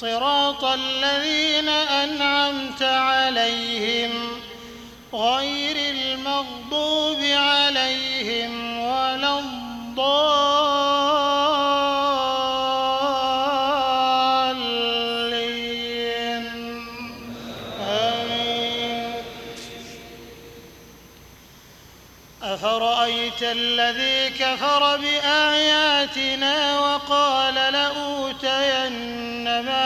صراط الذين أنعمت عليهم غير المغضوب عليهم ولا الضالين. آمين. أفرأيت الذي كفر بآياتنا وقال لأوتين مالا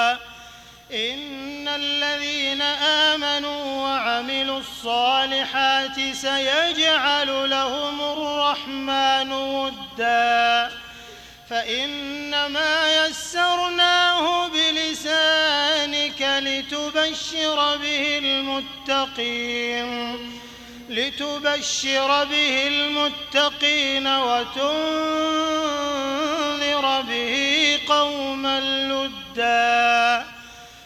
الذين آمنوا وعملوا الصالحات سيجعل لهم الرحمن ودا. فإنما يسرناه بلسانك لتبشر به المتقين لتبشر به المتقين وتنذر به قوما لدا.